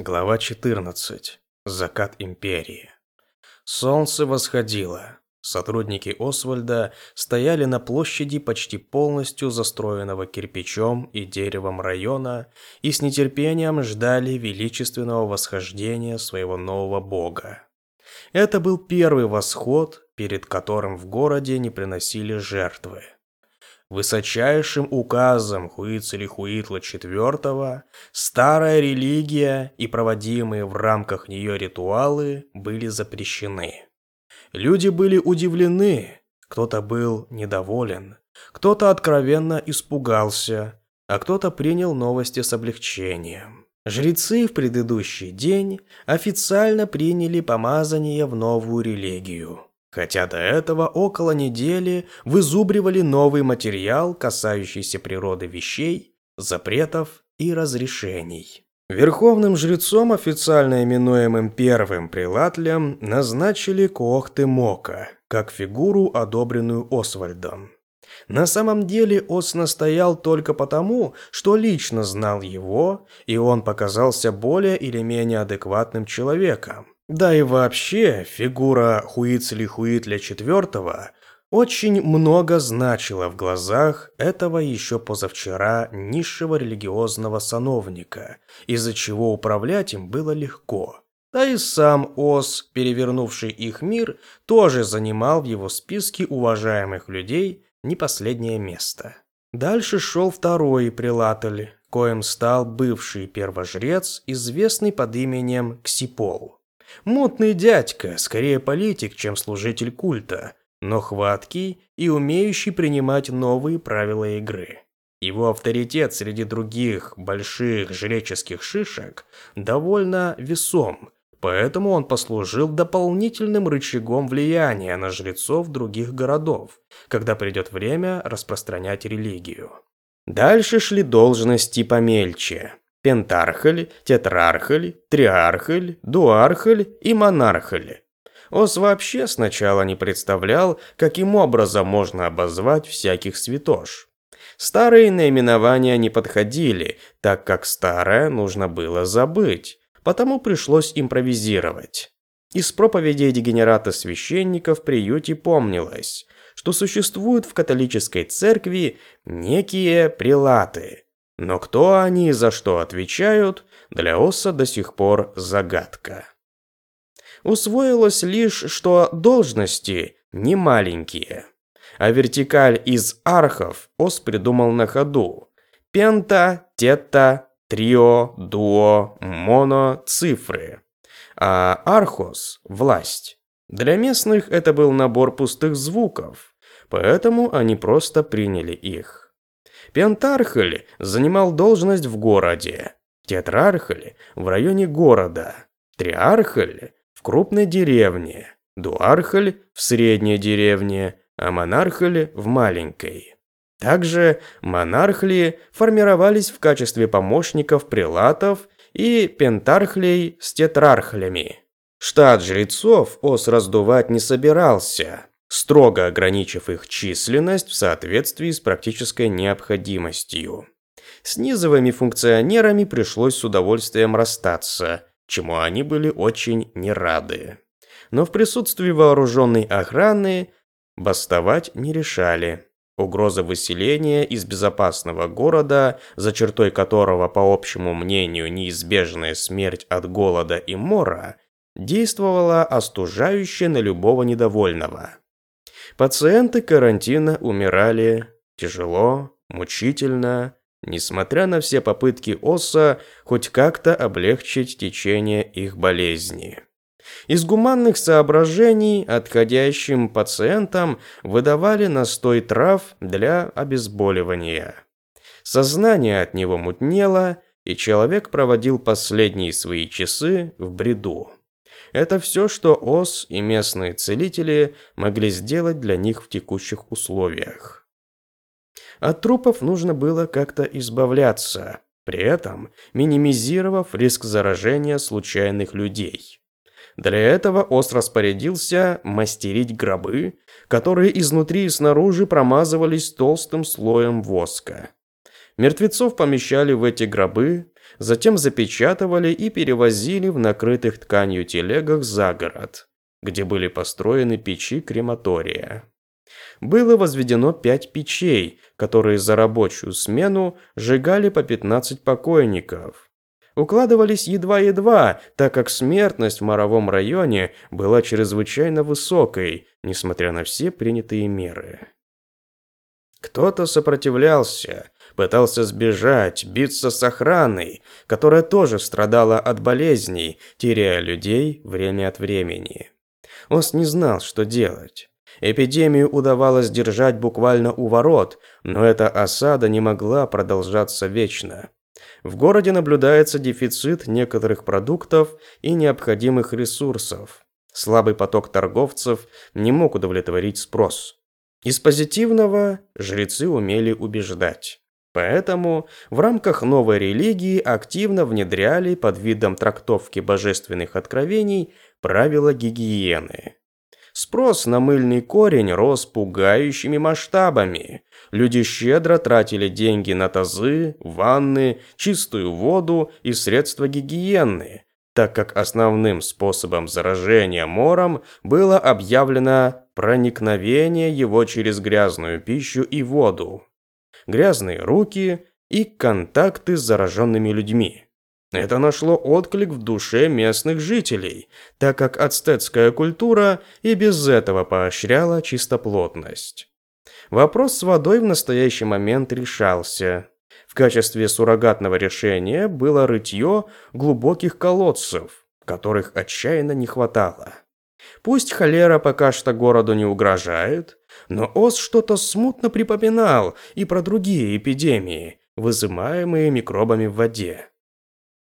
Глава 14. Закат империи. Солнце восходило. Сотрудники Освальда стояли на площади почти полностью застроенного кирпичом и деревом района и с нетерпением ждали величественного восхождения своего нового бога. Это был первый восход, перед которым в городе не приносили жертвы. Высочайшим указом Хуицелихуитла IV старая религия и проводимые в рамках нее ритуалы были запрещены. Люди были удивлены, кто-то был недоволен, кто-то откровенно испугался, а кто-то принял новости с облегчением. Жрецы в предыдущий день официально приняли помазание в новую религию. Хотя до этого около недели вызубривали новый материал, касающийся природы вещей, запретов и разрешений. Верховным жрецом, официально именуемым первым прилатлем, назначили Коохты Мока, как фигуру, одобренную Освальдом. На самом деле Ос настоял только потому, что лично знал его, и он показался более или менее адекватным человеком. Да и вообще, фигура Хуицли Хуитля IV очень много значила в глазах этого еще позавчера низшего религиозного сановника, из-за чего управлять им было легко. Да и сам Ос, перевернувший их мир, тоже занимал в его списке уважаемых людей не последнее место. Дальше шел второй прилатель, коим стал бывший первожрец, известный под именем Ксипол. Мутный дядька, скорее политик, чем служитель культа, но хваткий и умеющий принимать новые правила игры. Его авторитет среди других больших жреческих шишек довольно весом, поэтому он послужил дополнительным рычагом влияния на жрецов других городов, когда придет время распространять религию. Дальше шли должности помельче, пентархаль, тетрархаль, триархаль, дуархаль и монархаль. Ос вообще сначала не представлял, каким образом можно обозвать всяких святош. Старые наименования не подходили, так как старое нужно было забыть, потому пришлось импровизировать. Из проповедей дегенерата священников в приюте помнилось, что существуют в католической церкви некие прилаты – но кто они и за что отвечают, для Оса до сих пор загадка. Усвоилось лишь, что должности не маленькие. А вертикаль из архов Ос придумал на ходу. Пента, тета, трио, дуо, моно, цифры. А архос – власть. Для местных это был набор пустых звуков, поэтому они просто приняли их. Пентархаль занимал должность в городе, Тетрархаль в районе города, Триархаль в крупной деревне, Дуархаль в средней деревне, а Монархаль в маленькой. Также монархли формировались в качестве помощников прилатов и пентархлей с тетрархлями. Штат жрецов Ос раздувать не собирался, строго ограничив их численность в соответствии с практической необходимостью. С низовыми функционерами пришлось с удовольствием расстаться, чему они были очень не рады. Но в присутствии вооруженной охраны бастовать не решали. Угроза выселения из безопасного города, за чертой которого, по общему мнению, неизбежная смерть от голода и мора, действовала остужающе на любого недовольного. Пациенты карантина умирали тяжело, мучительно, несмотря на все попытки ОСА хоть как-то облегчить течение их болезни. Из гуманных соображений отходящим пациентам выдавали настой трав для обезболивания. Сознание от него мутнело, и человек проводил последние свои часы в бреду. Это все, что ОС и местные целители могли сделать для них в текущих условиях. От трупов нужно было как-то избавляться, при этом минимизировав риск заражения случайных людей. Для этого Ос распорядился мастерить гробы, которые изнутри и снаружи промазывались толстым слоем воска. Мертвецов помещали в эти гробы, затем запечатывали и перевозили в накрытых тканью телегах за город, где были построены печи крематория. Было возведено пять печей, которые за рабочую смену сжигали по 15 покойников. Укладывались едва-едва, так как смертность в Моровом районе была чрезвычайно высокой, несмотря на все принятые меры. Кто-то сопротивлялся, пытался сбежать, биться с охраной, которая тоже страдала от болезней, теряя людей время от времени. Ос не знал, что делать. Эпидемию удавалось держать буквально у ворот, но эта осада не могла продолжаться вечно. В городе наблюдается дефицит некоторых продуктов и необходимых ресурсов. Слабый поток торговцев не мог удовлетворить спрос. Из позитивного жрецы умели убеждать. Поэтому в рамках новой религии активно внедряли под видом трактовки божественных откровений правила гигиены. Спрос на мыльный корень рос пугающими масштабами. Люди щедро тратили деньги на тазы, ванны, чистую воду и средства гигиены, так как основным способом заражения мором было объявлено проникновение его через грязную пищу и воду, грязные руки и контакты с зараженными людьми. Это нашло отклик в душе местных жителей, так как ацтетская культура и без этого поощряла чистоплотность. Вопрос с водой в настоящий момент решался. В качестве суррогатного решения было рытье глубоких колодцев, которых отчаянно не хватало. Пусть холера пока что городу не угрожает, но Ос что-то смутно припоминал и про другие эпидемии, вызываемые микробами в воде.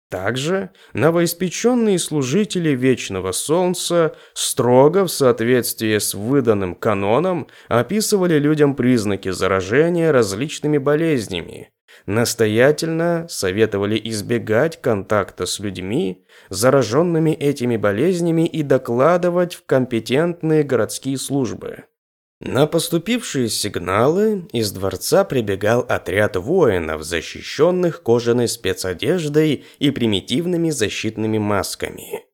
Также новоиспеченные служители Вечного Солнца строго в соответствии с выданным каноном описывали людям признаки заражения различными болезнями, настоятельно советовали избегать контакта с людьми, зараженными этими болезнями и докладывать в компетентные городские службы. На поступившие сигналы из дворца прибегал отряд воинов, защищенных кожаной спецодеждой и примитивными защитными масками.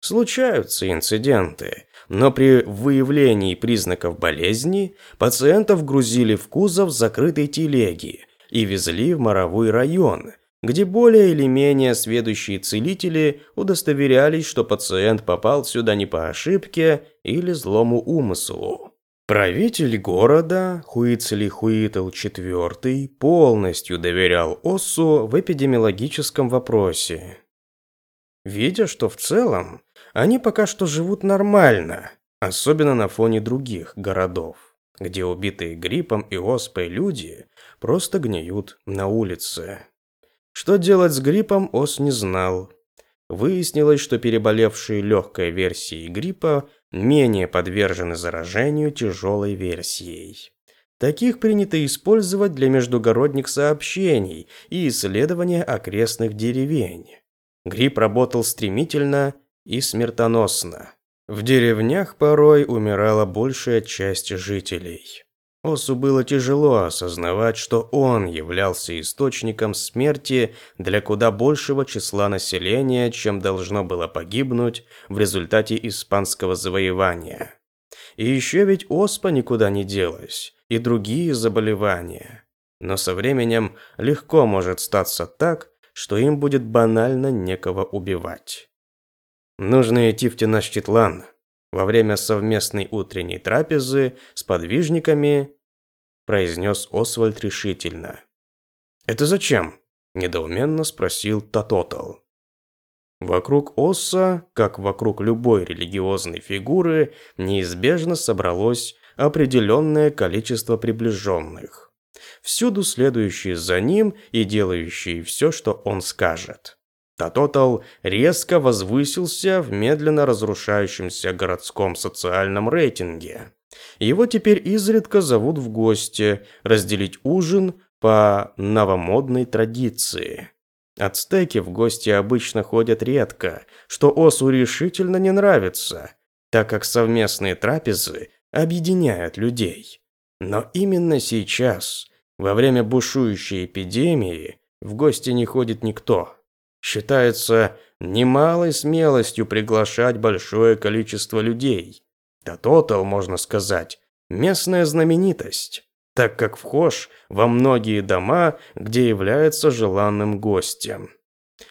Случаются инциденты, но при выявлении признаков болезни пациентов грузили в кузов закрытой телеги и везли в Моровой район, где более или менее сведущие целители удостоверялись, что пациент попал сюда не по ошибке или злому умыслу. Правитель города, Хуицели Хуитл IV, полностью доверял Оссу в эпидемиологическом вопросе. Видя, что в целом они пока что живут нормально, особенно на фоне других городов, где убитые гриппом и оспой люди просто гниют на улице. Что делать с гриппом Ос не знал. Выяснилось, что переболевшие легкой версией гриппа менее подвержены заражению тяжелой версией. Таких принято использовать для междугородних сообщений и исследования окрестных деревень. Грипп работал стремительно и смертоносно. В деревнях порой умирала большая часть жителей. Осу было тяжело осознавать, что он являлся источником смерти для куда большего числа населения, чем должно было погибнуть в результате испанского завоевания. И еще ведь оспа никуда не делась, и другие заболевания. Но со временем легко может статься так, что им будет банально некого убивать. Нужно идти в Тенашчитлан, во время совместной утренней трапезы с подвижниками произнес Освальд решительно. «Это зачем?» – недоуменно спросил Татотал. Вокруг Осса, как вокруг любой религиозной фигуры, неизбежно собралось определенное количество приближенных, всюду следующие за ним и делающие все, что он скажет. Татотал резко возвысился в медленно разрушающемся городском социальном рейтинге. Его теперь изредка зовут в гости разделить ужин по новомодной традиции. Ацтеки в гости обычно ходят редко, что Осу решительно не нравится, так как совместные трапезы объединяют людей. Но именно сейчас Во время бушующей эпидемии в гости не ходит никто. Считается немалой смелостью приглашать большое количество людей. Татотал, можно сказать, местная знаменитость, так как вхож во многие дома, где является желанным гостем.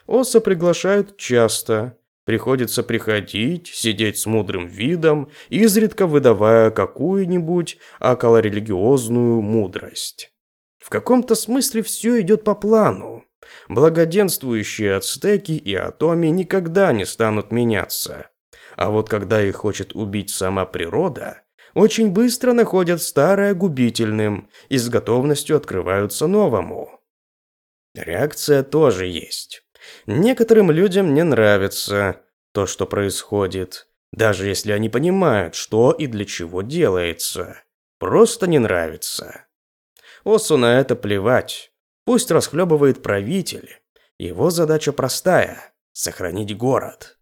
Оса приглашают часто, приходится приходить, сидеть с мудрым видом, изредка выдавая какую-нибудь околорелигиозную мудрость. В каком-то смысле все идет по плану. Благоденствующие ацтеки и атоми никогда не станут меняться. А вот когда их хочет убить сама природа, очень быстро находят старое губительным и с готовностью открываются новому. Реакция тоже есть. Некоторым людям не нравится то, что происходит, даже если они понимают, что и для чего делается. Просто не нравится. Осу на это плевать. Пусть расхлебывает правитель. Его задача простая – сохранить город.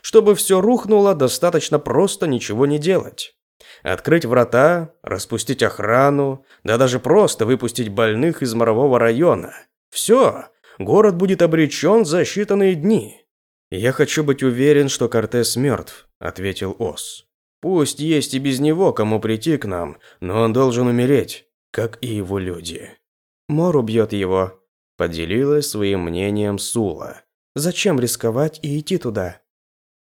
Чтобы все рухнуло, достаточно просто ничего не делать. Открыть врата, распустить охрану, да даже просто выпустить больных из морового района. Все, город будет обречен за считанные дни. «Я хочу быть уверен, что Кортес мертв», – ответил Ос. «Пусть есть и без него кому прийти к нам, но он должен умереть, как и его люди». «Мор убьет его», – поделилась своим мнением Сула. «Зачем рисковать и идти туда?»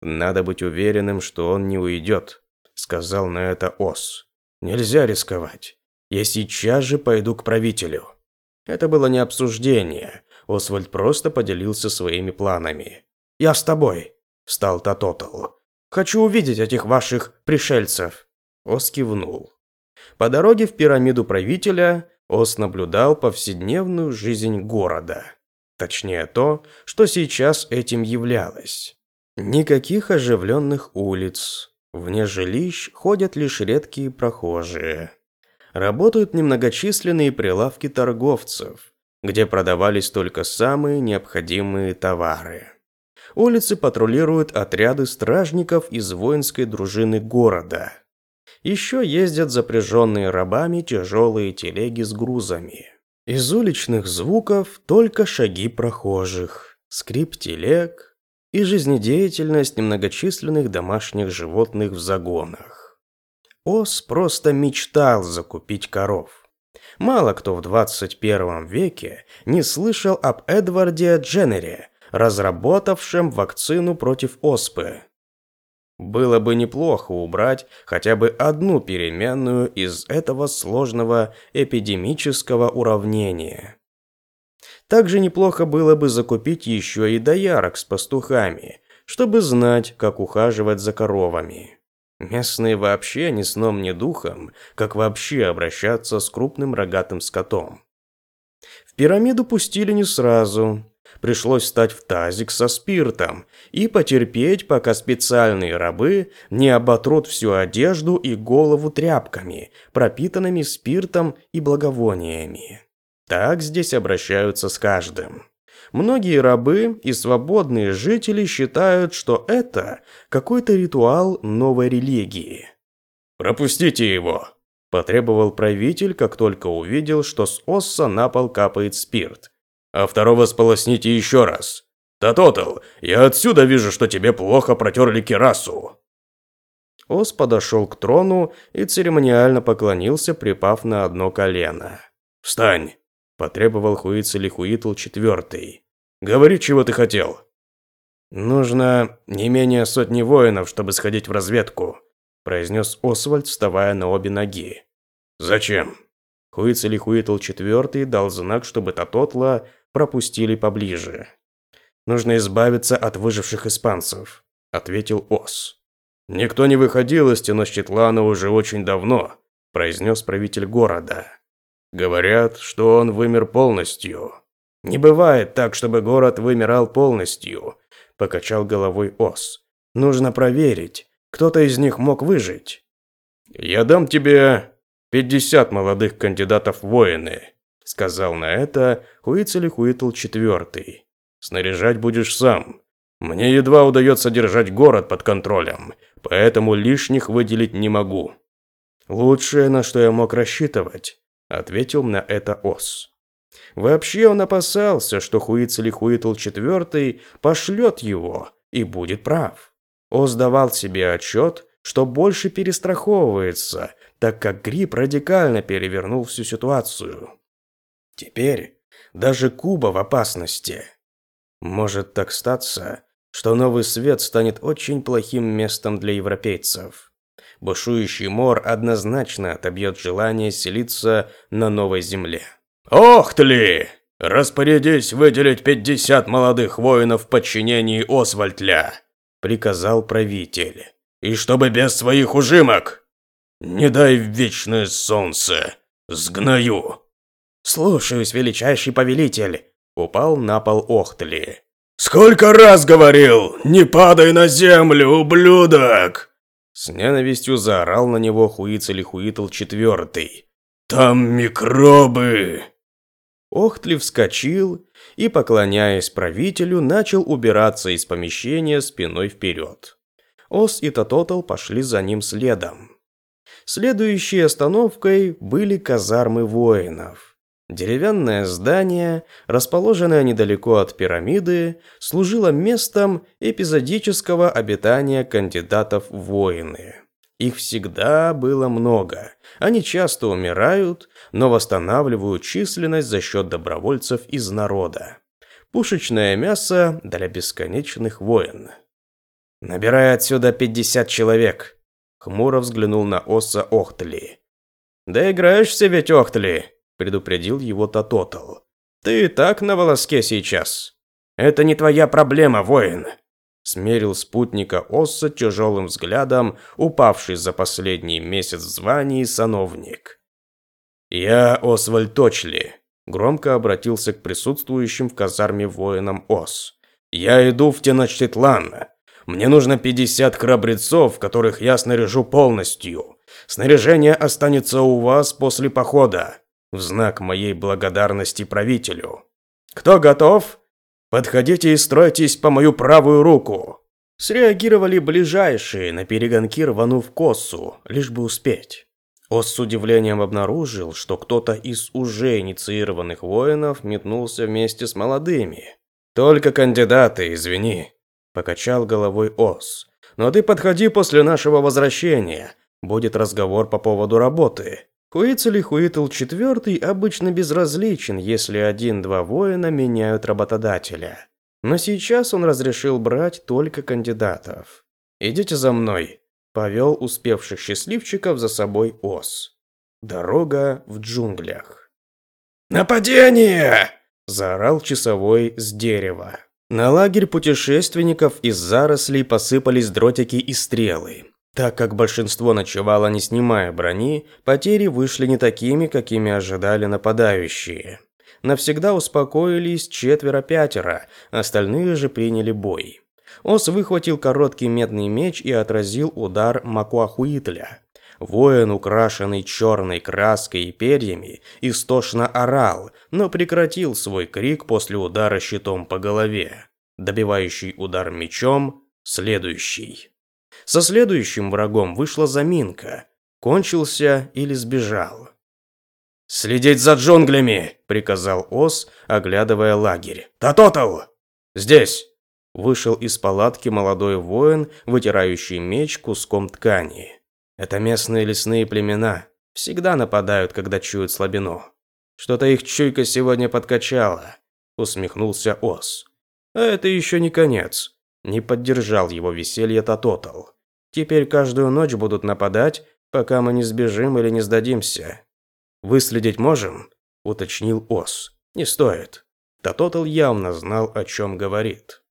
«Надо быть уверенным, что он не уйдет», – сказал на это Ос. «Нельзя рисковать. Я сейчас же пойду к правителю». Это было не обсуждение. Освальд просто поделился своими планами. «Я с тобой», – встал Татотал. «Хочу увидеть этих ваших пришельцев». Ос кивнул. По дороге в пирамиду правителя Ос наблюдал повседневную жизнь города. Точнее то, что сейчас этим являлось. Никаких оживленных улиц. Вне жилищ ходят лишь редкие прохожие. Работают немногочисленные прилавки торговцев, где продавались только самые необходимые товары. Улицы патрулируют отряды стражников из воинской дружины города. Еще ездят запряженные рабами тяжелые телеги с грузами. Из уличных звуков только шаги прохожих, скрип телег и жизнедеятельность немногочисленных домашних животных в загонах. Ос просто мечтал закупить коров. Мало кто в 21 веке не слышал об Эдварде Дженнере, разработавшем вакцину против оспы. Было бы неплохо убрать хотя бы одну переменную из этого сложного эпидемического уравнения. Также неплохо было бы закупить еще и доярок с пастухами, чтобы знать, как ухаживать за коровами. Местные вообще ни сном, ни духом, как вообще обращаться с крупным рогатым скотом. В пирамиду пустили не сразу, пришлось встать в тазик со спиртом и потерпеть, пока специальные рабы не оботрут всю одежду и голову тряпками, пропитанными спиртом и благовониями. Так здесь обращаются с каждым. Многие рабы и свободные жители считают, что это какой-то ритуал новой религии. «Пропустите его!» – потребовал правитель, как только увидел, что с Осса на пол капает спирт а второго сполосните еще раз. Татотал, я отсюда вижу, что тебе плохо протерли кирасу». Ос подошел к трону и церемониально поклонился, припав на одно колено. «Встань!» – потребовал Хуицелихуитл четвертый. «Говори, чего ты хотел». «Нужно не менее сотни воинов, чтобы сходить в разведку», – произнес Освальд, вставая на обе ноги. «Зачем?» Хуицелихуитл четвертый дал знак, чтобы Татотла пропустили поближе. «Нужно избавиться от выживших испанцев», – ответил Ос. «Никто не выходил из Тенощетлана уже очень давно», – произнес правитель города. «Говорят, что он вымер полностью». «Не бывает так, чтобы город вымирал полностью», – покачал головой Ос. «Нужно проверить, кто-то из них мог выжить». «Я дам тебе пятьдесят молодых кандидатов в воины», сказал на это Хуицелихуитл четвертый. Снаряжать будешь сам. Мне едва удается держать город под контролем, поэтому лишних выделить не могу. Лучшее, на что я мог рассчитывать, ответил на это Ос. Вообще он опасался, что Хуицелихуитл IV пошлет его и будет прав. Ос давал себе отчет, что больше перестраховывается, так как грипп радикально перевернул всю ситуацию. Теперь даже Куба в опасности. Может так статься, что Новый Свет станет очень плохим местом для европейцев. Бушующий мор однозначно отобьет желание селиться на новой земле. «Ох ты ли! Распорядись выделить 50 молодых воинов в подчинении Освальдля!» – приказал правитель. «И чтобы без своих ужимок! Не дай вечное солнце! Сгною!» «Слушаюсь, величайший повелитель!» – упал на пол Охтли. «Сколько раз говорил, не падай на землю, ублюдок!» С ненавистью заорал на него Хуицелихуитл четвертый. «Там микробы!» Охтли вскочил и, поклоняясь правителю, начал убираться из помещения спиной вперед. Ос и Тототл пошли за ним следом. Следующей остановкой были казармы воинов. Деревянное здание, расположенное недалеко от пирамиды, служило местом эпизодического обитания кандидатов в воины. Их всегда было много. Они часто умирают, но восстанавливают численность за счет добровольцев из народа. Пушечное мясо для бесконечных войн. «Набирай отсюда 50 человек», — хмуро взглянул на Оса Охтли. «Да играешься ведь, Охтли!» Предупредил его Татотал. «Ты и так на волоске сейчас. Это не твоя проблема, воин!» Смерил спутника Осса тяжелым взглядом, упавший за последний месяц в звании сановник. «Я Освальд Точли», – громко обратился к присутствующим в казарме воинам Ос. «Я иду в Теночтитлан. Мне нужно 50 храбрецов, которых я снаряжу полностью. Снаряжение останется у вас после похода в знак моей благодарности правителю. Кто готов? Подходите и стройтесь по мою правую руку. Среагировали ближайшие, на перегонки рванув косу, лишь бы успеть. Ос с удивлением обнаружил, что кто-то из уже инициированных воинов метнулся вместе с молодыми. «Только кандидаты, извини», – покачал головой Ос. «Но ты подходи после нашего возвращения. Будет разговор по поводу работы. Хуицелихуитл IV обычно безразличен, если один-два воина меняют работодателя. Но сейчас он разрешил брать только кандидатов. «Идите за мной», – повел успевших счастливчиков за собой Ос. Дорога в джунглях. «Нападение!» – заорал часовой с дерева. На лагерь путешественников из зарослей посыпались дротики и стрелы. Так как большинство ночевало не снимая брони, потери вышли не такими, какими ожидали нападающие. Навсегда успокоились четверо-пятеро, остальные же приняли бой. Ос выхватил короткий медный меч и отразил удар Макуахуитля. Воин, украшенный черной краской и перьями, истошно орал, но прекратил свой крик после удара щитом по голове. Добивающий удар мечом – следующий. Со следующим врагом вышла заминка. Кончился или сбежал. «Следить за джунглями!» – приказал Ос, оглядывая лагерь. «Татотал! Здесь!» Вышел из палатки молодой воин, вытирающий меч куском ткани. Это местные лесные племена. Всегда нападают, когда чуют слабину. Что-то их чуйка сегодня подкачала, усмехнулся Ос. А это еще не конец. Не поддержал его веселье Татотал. Теперь каждую ночь будут нападать, пока мы не сбежим или не сдадимся. Выследить можем? уточнил Ос. Не стоит. Татотал явно знал, о чем говорит.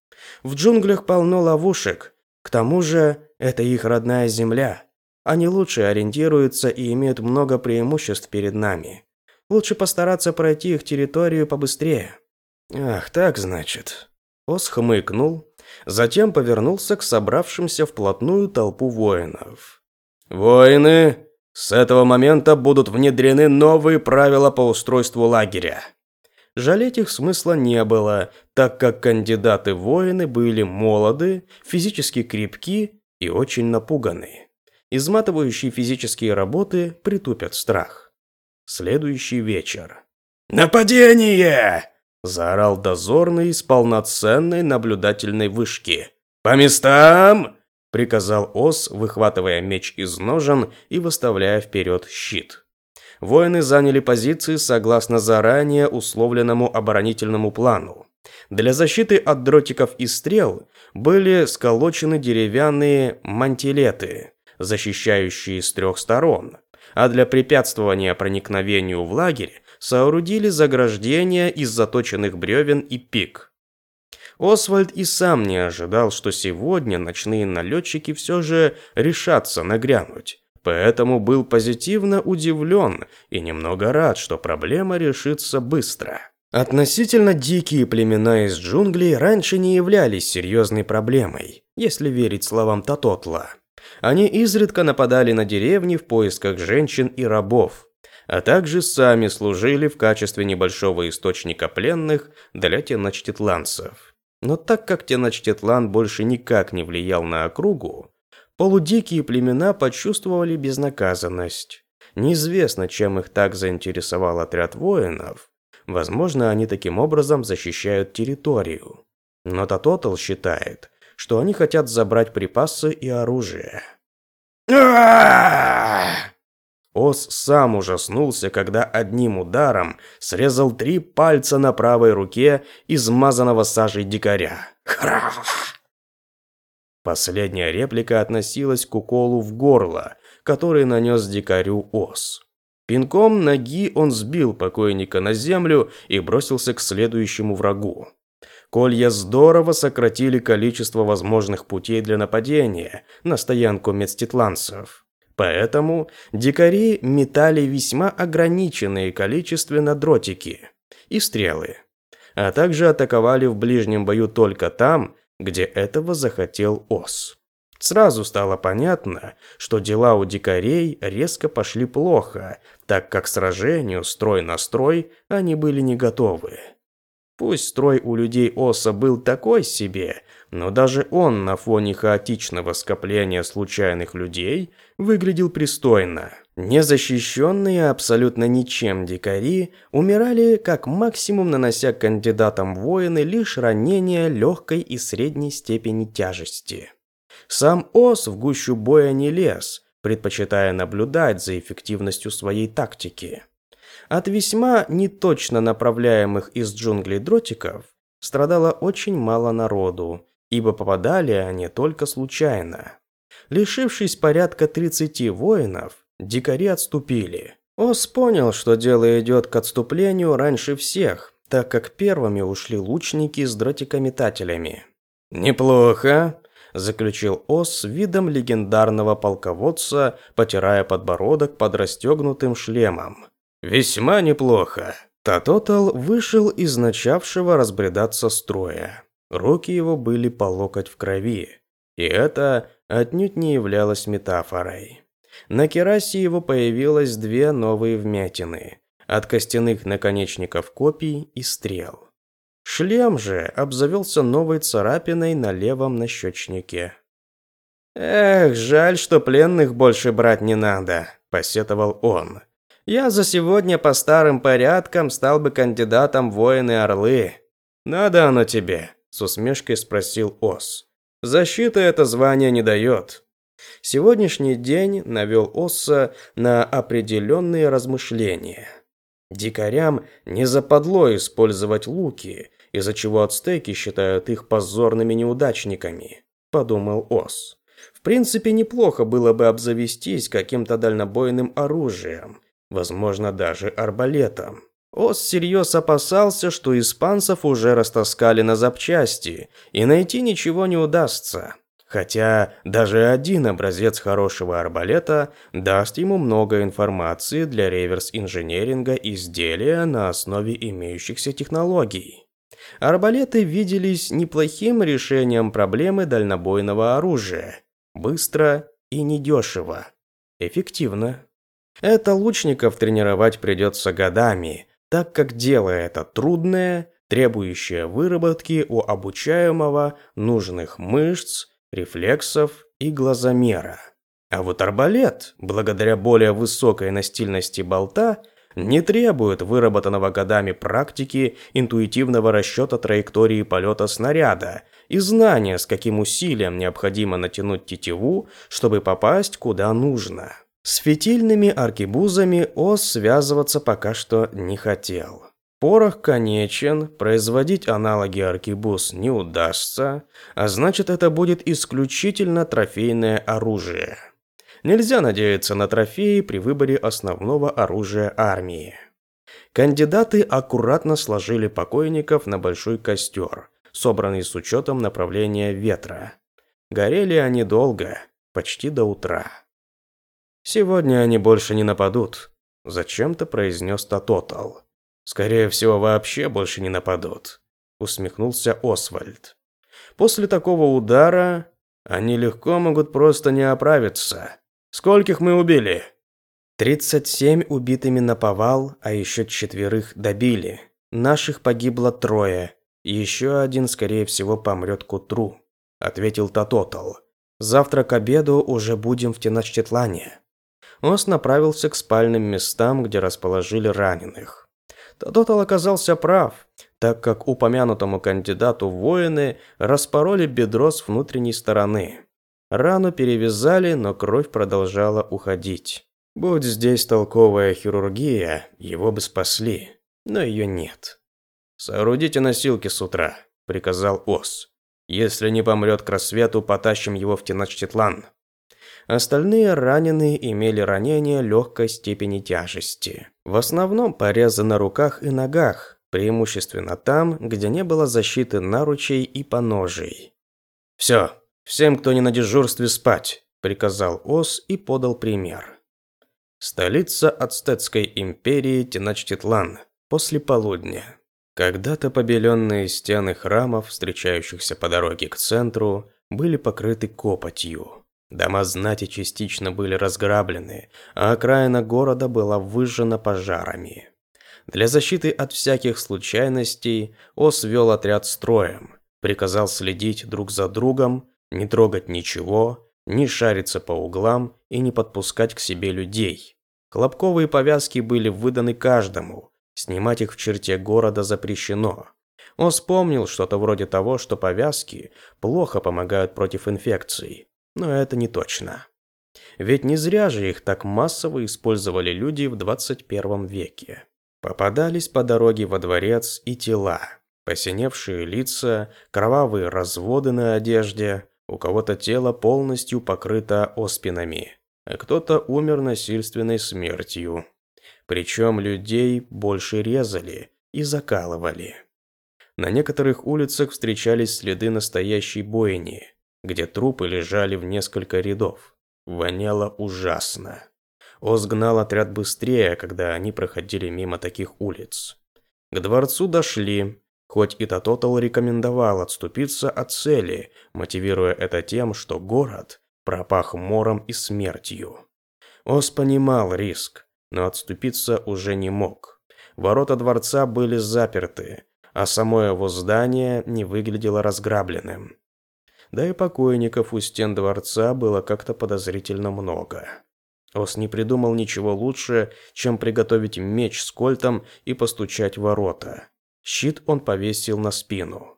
В джунглях полно ловушек. К тому же, это их родная земля. Они лучше ориентируются и имеют много преимуществ перед нами. Лучше постараться пройти их территорию побыстрее. Ах, так значит. Ос хмыкнул, затем повернулся к собравшимся вплотную толпу воинов. «Воины, с этого момента будут внедрены новые правила по устройству лагеря». Жалеть их смысла не было, так как кандидаты-воины были молоды, физически крепки и очень напуганы. Изматывающие физические работы притупят страх. Следующий вечер. «Нападение!» – заорал дозорный с полноценной наблюдательной вышки. «По местам!» – приказал Ос, выхватывая меч из ножен и выставляя вперед щит. Воины заняли позиции согласно заранее условленному оборонительному плану. Для защиты от дротиков и стрел были сколочены деревянные мантилеты, защищающие с трех сторон, а для препятствования проникновению в лагерь соорудили заграждения из заточенных бревен и пик. Освальд и сам не ожидал, что сегодня ночные налетчики все же решатся нагрянуть, поэтому был позитивно удивлен и немного рад, что проблема решится быстро. Относительно дикие племена из джунглей раньше не являлись серьезной проблемой, если верить словам Татотла. Они изредка нападали на деревни в поисках женщин и рабов, а также сами служили в качестве небольшого источника пленных для теночтитланцев. Но так как Теночтитлан больше никак не влиял на округу, полудикие племена почувствовали безнаказанность. Неизвестно, чем их так заинтересовал отряд воинов, Возможно, они таким образом защищают территорию. Но Тототл считает, что они хотят забрать припасы и оружие. Ос сам ужаснулся, когда одним ударом срезал три пальца на правой руке измазанного сажей дикаря. Последняя реплика относилась к уколу в горло, который нанес дикарю Ос. Пинком ноги он сбил покойника на землю и бросился к следующему врагу. Колья здорово сократили количество возможных путей для нападения на стоянку медститланцев. Поэтому дикари метали весьма ограниченные количественно дротики и стрелы, а также атаковали в ближнем бою только там, где этого захотел Ос. Сразу стало понятно, что дела у дикарей резко пошли плохо, так как к сражению строй на строй они были не готовы. Пусть строй у людей Оса был такой себе, но даже он на фоне хаотичного скопления случайных людей выглядел пристойно. Незащищенные абсолютно ничем дикари умирали как максимум нанося кандидатам воины лишь ранения легкой и средней степени тяжести. Сам Ос в гущу боя не лез, предпочитая наблюдать за эффективностью своей тактики. От весьма неточно направляемых из джунглей дротиков страдало очень мало народу, ибо попадали они только случайно. Лишившись порядка 30 воинов, дикари отступили. Ос понял, что дело идет к отступлению раньше всех, так как первыми ушли лучники с дротикометателями. «Неплохо», заключил Ос с видом легендарного полководца, потирая подбородок под расстегнутым шлемом. «Весьма неплохо». Татотал вышел из начавшего разбредаться строя. Руки его были по локоть в крови. И это отнюдь не являлось метафорой. На керасе его появилось две новые вмятины от костяных наконечников копий и стрел. Шлем же обзавелся новой царапиной на левом нащечнике. «Эх, жаль, что пленных больше брать не надо», – посетовал он. «Я за сегодня по старым порядкам стал бы кандидатом в воины-орлы». «Надо оно тебе?» – с усмешкой спросил Ос. «Защита это звание не дает». Сегодняшний день навел Осса на определенные размышления. Дикарям не западло использовать луки, из-за чего ацтеки считают их позорными неудачниками, подумал Ос. В принципе, неплохо было бы обзавестись каким-то дальнобойным оружием, возможно, даже арбалетом. Ос всерьез опасался, что испанцев уже растаскали на запчасти, и найти ничего не удастся. Хотя даже один образец хорошего арбалета даст ему много информации для реверс-инженеринга изделия на основе имеющихся технологий. Арбалеты виделись неплохим решением проблемы дальнобойного оружия. Быстро и недешево. Эффективно. Это лучников тренировать придется годами, так как дело это трудное, требующее выработки у обучаемого нужных мышц, рефлексов и глазомера. А вот арбалет, благодаря более высокой настильности болта, не требует выработанного годами практики интуитивного расчета траектории полета снаряда и знания, с каким усилием необходимо натянуть тетиву, чтобы попасть куда нужно. С фитильными аркебузами Ос связываться пока что не хотел. Порох конечен, производить аналоги аркебуз не удастся, а значит это будет исключительно трофейное оружие. Нельзя надеяться на трофеи при выборе основного оружия армии. Кандидаты аккуратно сложили покойников на большой костер, собранный с учетом направления ветра. Горели они долго, почти до утра. «Сегодня они больше не нападут», – зачем-то произнес Татотал. «Скорее всего, вообще больше не нападут», – усмехнулся Освальд. «После такого удара они легко могут просто не оправиться. Скольких мы убили?» «Тридцать семь убитыми наповал, а еще четверых добили. Наших погибло трое. Еще один, скорее всего, помрет к утру», – ответил Татотал. «Завтра к обеду уже будем в Теночтетлане». Ос направился к спальным местам, где расположили раненых. Татотал оказался прав, так как упомянутому кандидату воины распороли бедро с внутренней стороны. Рану перевязали, но кровь продолжала уходить. Будь здесь толковая хирургия, его бы спасли, но ее нет. «Соорудите носилки с утра», – приказал Ос. «Если не помрет к рассвету, потащим его в Теночтитлан». Остальные раненые имели ранения легкой степени тяжести. В основном порезы на руках и ногах, преимущественно там, где не было защиты наручей и поножей. «Все, «Всем, кто не на дежурстве, спать», – приказал Ос и подал пример. Столица Ацтетской империи Теночтитлан. После полудня. Когда-то побеленные стены храмов, встречающихся по дороге к центру, были покрыты копотью. Дома знати частично были разграблены, а окраина города была выжжена пожарами. Для защиты от всяких случайностей Ос вел отряд строем, приказал следить друг за другом, не трогать ничего, не шариться по углам и не подпускать к себе людей. Хлопковые повязки были выданы каждому, снимать их в черте города запрещено. Он вспомнил что-то вроде того, что повязки плохо помогают против инфекций, но это не точно. Ведь не зря же их так массово использовали люди в 21 веке. Попадались по дороге во дворец и тела, посиневшие лица, кровавые разводы на одежде, у кого-то тело полностью покрыто оспинами, а кто-то умер насильственной смертью. Причем людей больше резали и закалывали. На некоторых улицах встречались следы настоящей бойни, где трупы лежали в несколько рядов. Воняло ужасно. Оз гнал отряд быстрее, когда они проходили мимо таких улиц. К дворцу дошли, Хоть и Тототал рекомендовал отступиться от цели, мотивируя это тем, что город пропах мором и смертью. Ос понимал риск, но отступиться уже не мог. Ворота дворца были заперты, а само его здание не выглядело разграбленным. Да и покойников у стен дворца было как-то подозрительно много. Ос не придумал ничего лучше, чем приготовить меч с кольтом и постучать в ворота. Щит он повесил на спину.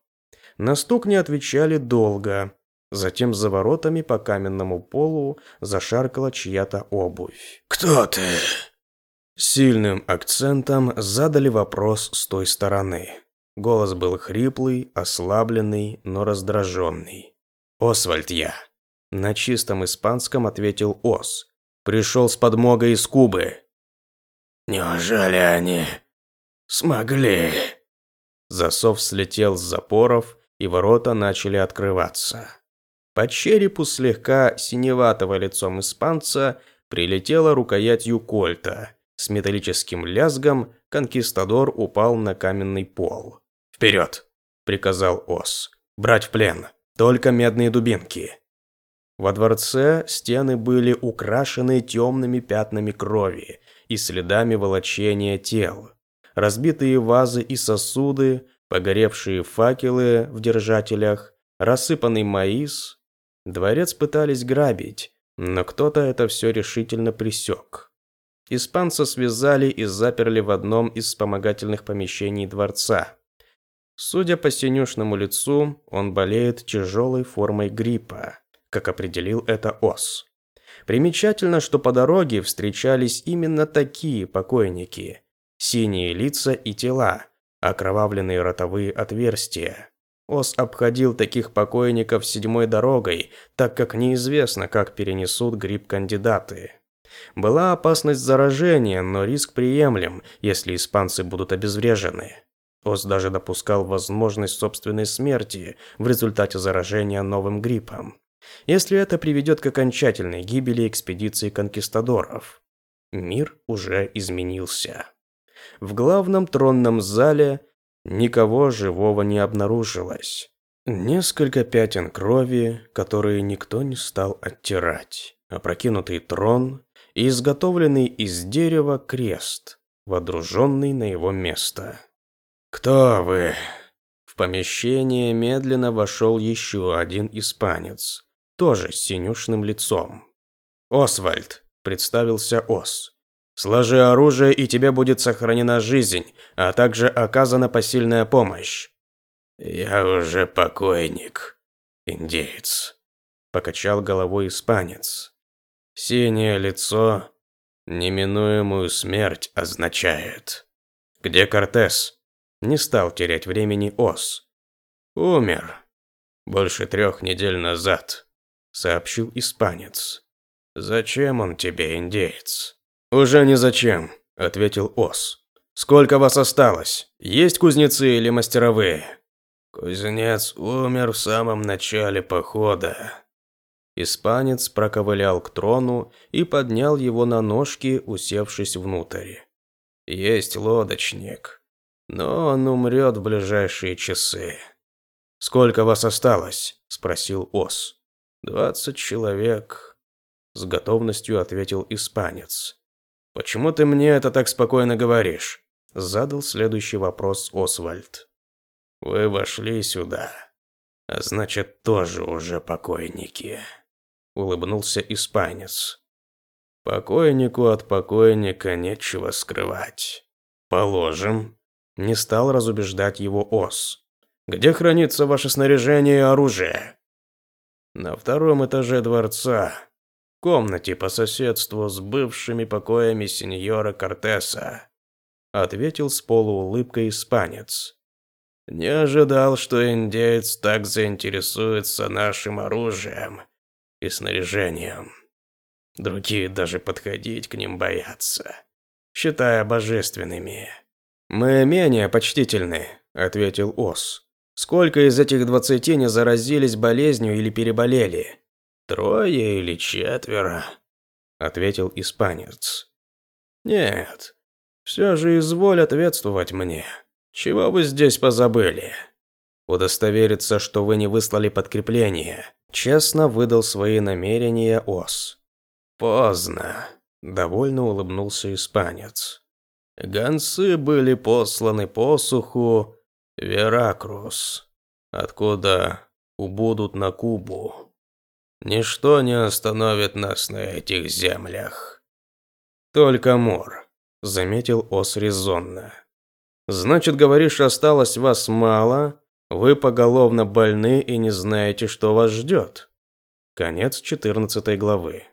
На стук не отвечали долго. Затем за воротами по каменному полу зашаркала чья-то обувь. «Кто ты?» Сильным акцентом задали вопрос с той стороны. Голос был хриплый, ослабленный, но раздраженный. «Освальд я». На чистом испанском ответил Ос. «Пришел с подмогой из Кубы». «Неужели они смогли?» Засов слетел с запоров, и ворота начали открываться. По черепу слегка синеватого лицом испанца прилетела рукоятью кольта. С металлическим лязгом конкистадор упал на каменный пол. «Вперед!» – приказал Ос. «Брать в плен! Только медные дубинки!» Во дворце стены были украшены темными пятнами крови и следами волочения тел разбитые вазы и сосуды, погоревшие факелы в держателях, рассыпанный маис. Дворец пытались грабить, но кто-то это все решительно пресек. Испанца связали и заперли в одном из вспомогательных помещений дворца. Судя по синюшному лицу, он болеет тяжелой формой гриппа, как определил это ОС. Примечательно, что по дороге встречались именно такие покойники. Синие лица и тела, окровавленные ротовые отверстия. Ос обходил таких покойников седьмой дорогой, так как неизвестно, как перенесут грипп кандидаты. Была опасность заражения, но риск приемлем, если испанцы будут обезврежены. Ос даже допускал возможность собственной смерти в результате заражения новым гриппом. Если это приведет к окончательной гибели экспедиции конкистадоров. Мир уже изменился. В главном тронном зале никого живого не обнаружилось. Несколько пятен крови, которые никто не стал оттирать. Опрокинутый трон и изготовленный из дерева крест, водруженный на его место. «Кто вы?» В помещение медленно вошел еще один испанец, тоже с синюшным лицом. «Освальд», — представился Ос. «Сложи оружие, и тебе будет сохранена жизнь, а также оказана посильная помощь». «Я уже покойник, индеец», — покачал головой испанец. «Синее лицо неминуемую смерть означает». «Где Кортес?» Не стал терять времени Ос. «Умер. Больше трех недель назад», — сообщил испанец. «Зачем он тебе, индеец?» «Уже не зачем», — ответил Ос. «Сколько вас осталось? Есть кузнецы или мастеровые?» «Кузнец умер в самом начале похода». Испанец проковылял к трону и поднял его на ножки, усевшись внутрь. «Есть лодочник, но он умрет в ближайшие часы». «Сколько вас осталось?» – спросил Ос. «Двадцать человек», – с готовностью ответил испанец. «Почему ты мне это так спокойно говоришь?» – задал следующий вопрос Освальд. «Вы вошли сюда, а значит, тоже уже покойники», – улыбнулся испанец. «Покойнику от покойника нечего скрывать. Положим». Не стал разубеждать его Ос. «Где хранится ваше снаряжение и оружие?» На втором этаже дворца, в комнате по соседству с бывшими покоями сеньора Кортеса, ответил с полуулыбкой испанец. Не ожидал, что индеец так заинтересуется нашим оружием и снаряжением. Другие даже подходить к ним боятся, считая божественными. Мы менее почтительны, ответил Ос. Сколько из этих двадцати не заразились болезнью или переболели? Трое или четверо, ответил испанец. Нет, все же изволь ответствовать мне. Чего вы здесь позабыли? Удостовериться, что вы не выслали подкрепление. Честно выдал свои намерения Ос. Поздно, довольно улыбнулся испанец. Гонцы были посланы посуху Веракрус, откуда убудут на Кубу. Ничто не остановит нас на этих землях. Только мор, заметил Ос резонно. Значит, говоришь, осталось вас мало, вы поголовно больны и не знаете, что вас ждет. Конец 14 главы.